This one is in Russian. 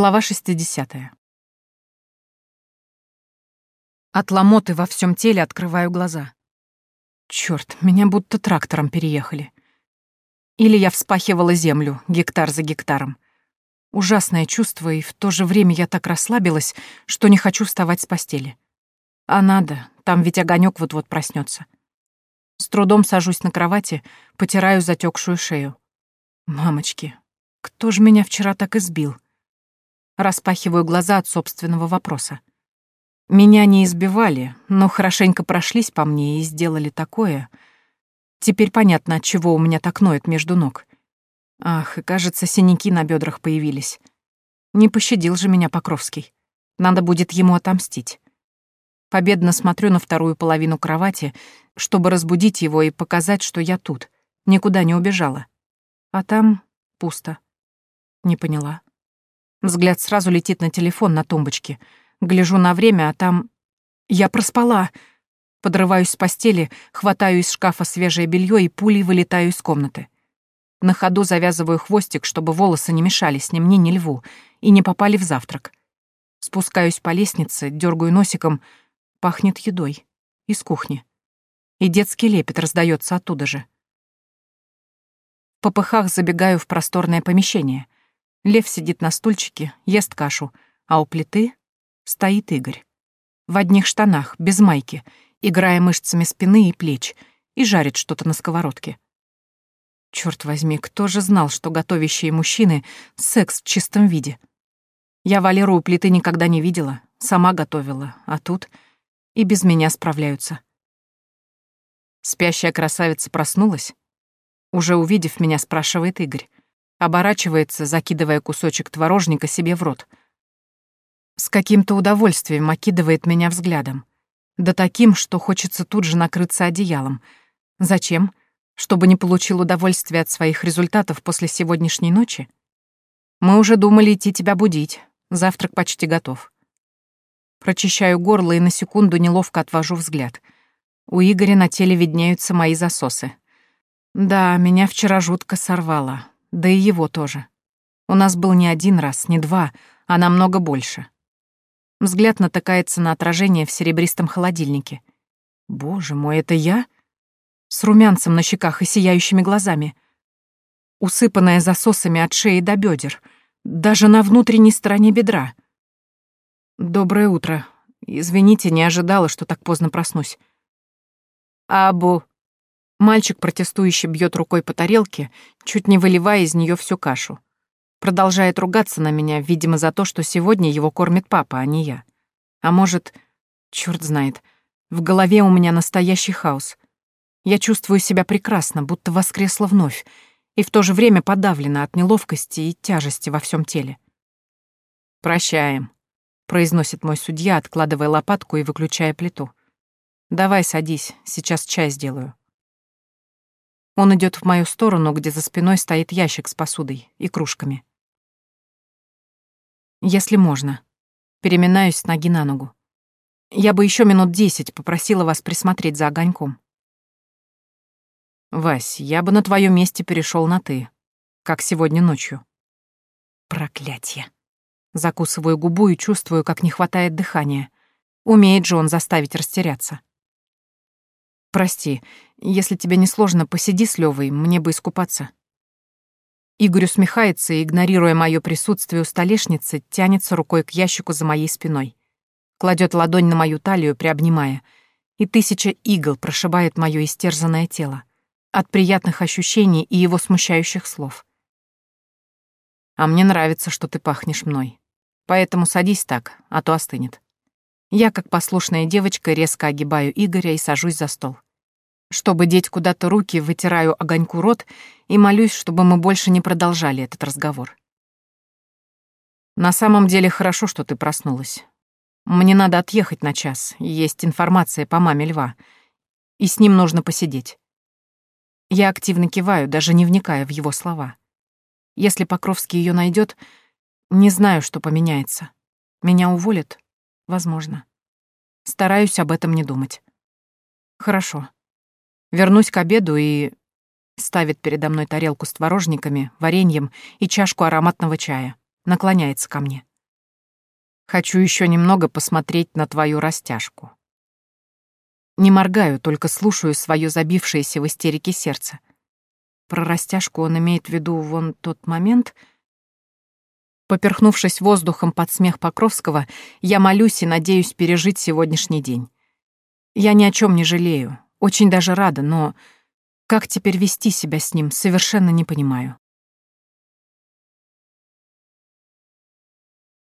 Глава 60. От ломоты во всем теле открываю глаза. Черт, меня будто трактором переехали. Или я вспахивала землю, гектар за гектаром. Ужасное чувство, и в то же время я так расслабилась, что не хочу вставать с постели. А надо, там ведь огонек вот-вот проснется. С трудом сажусь на кровати, потираю затекшую шею. Мамочки, кто же меня вчера так избил? Распахиваю глаза от собственного вопроса. Меня не избивали, но хорошенько прошлись по мне и сделали такое. Теперь понятно, от чего у меня так ноет между ног. Ах, и кажется, синяки на бедрах появились. Не пощадил же меня Покровский. Надо будет ему отомстить. Победно смотрю на вторую половину кровати, чтобы разбудить его и показать, что я тут, никуда не убежала. А там пусто. Не поняла. Взгляд сразу летит на телефон на тумбочке. Гляжу на время, а там... Я проспала. Подрываюсь с постели, хватаю из шкафа свежее белье и пулей вылетаю из комнаты. На ходу завязываю хвостик, чтобы волосы не мешались ни мне, ни льву, и не попали в завтрак. Спускаюсь по лестнице, дергаю носиком. Пахнет едой. Из кухни. И детский лепет раздается оттуда же. В попыхах забегаю в просторное помещение. Лев сидит на стульчике, ест кашу, а у плиты стоит Игорь. В одних штанах, без майки, играя мышцами спины и плеч, и жарит что-то на сковородке. Черт возьми, кто же знал, что готовящие мужчины — секс в чистом виде? Я Валеру у плиты никогда не видела, сама готовила, а тут и без меня справляются. Спящая красавица проснулась. Уже увидев меня, спрашивает Игорь. Оборачивается, закидывая кусочек творожника себе в рот. С каким-то удовольствием окидывает меня взглядом. Да таким, что хочется тут же накрыться одеялом. Зачем? Чтобы не получил удовольствия от своих результатов после сегодняшней ночи? Мы уже думали идти тебя будить. Завтрак почти готов. Прочищаю горло и на секунду неловко отвожу взгляд. У Игоря на теле виднеются мои засосы. Да, меня вчера жутко сорвало. Да и его тоже. У нас был не один раз, не два, а намного больше. Взгляд натыкается на отражение в серебристом холодильнике. Боже мой, это я? С румянцем на щеках и сияющими глазами. Усыпанная засосами от шеи до бедер, даже на внутренней стороне бедра. Доброе утро. Извините, не ожидала, что так поздно проснусь. Абу, Мальчик протестующе бьет рукой по тарелке, чуть не выливая из нее всю кашу. Продолжает ругаться на меня, видимо, за то, что сегодня его кормит папа, а не я. А может, черт знает, в голове у меня настоящий хаос. Я чувствую себя прекрасно, будто воскресла вновь, и в то же время подавлена от неловкости и тяжести во всем теле. «Прощаем», — произносит мой судья, откладывая лопатку и выключая плиту. «Давай садись, сейчас чай сделаю». Он идет в мою сторону, где за спиной стоит ящик с посудой и кружками. Если можно. Переминаюсь с ноги на ногу. Я бы еще минут десять попросила вас присмотреть за огоньком. Вась, я бы на твоем месте перешел на «ты», как сегодня ночью. Проклятье. Закусываю губу и чувствую, как не хватает дыхания. Умеет же он заставить растеряться. «Прости, если тебе не сложно, посиди с Левой, мне бы искупаться». Игорь усмехается и, игнорируя мое присутствие у столешницы, тянется рукой к ящику за моей спиной. Кладет ладонь на мою талию, приобнимая, и тысяча игл прошибает мое истерзанное тело от приятных ощущений и его смущающих слов. «А мне нравится, что ты пахнешь мной. Поэтому садись так, а то остынет». Я, как послушная девочка, резко огибаю Игоря и сажусь за стол. Чтобы деть куда-то руки, вытираю огоньку рот и молюсь, чтобы мы больше не продолжали этот разговор. На самом деле хорошо, что ты проснулась. Мне надо отъехать на час, есть информация по маме Льва, и с ним нужно посидеть. Я активно киваю, даже не вникая в его слова. Если Покровский ее найдет, не знаю, что поменяется. Меня уволят, Возможно. Стараюсь об этом не думать. Хорошо. Вернусь к обеду и... Ставит передо мной тарелку с творожниками, вареньем и чашку ароматного чая. Наклоняется ко мне. Хочу еще немного посмотреть на твою растяжку. Не моргаю, только слушаю свое забившееся в истерике сердце. Про растяжку он имеет в виду вон тот момент. Поперхнувшись воздухом под смех Покровского, я молюсь и надеюсь пережить сегодняшний день. Я ни о чем не жалею, очень даже рада, но как теперь вести себя с ним, совершенно не понимаю.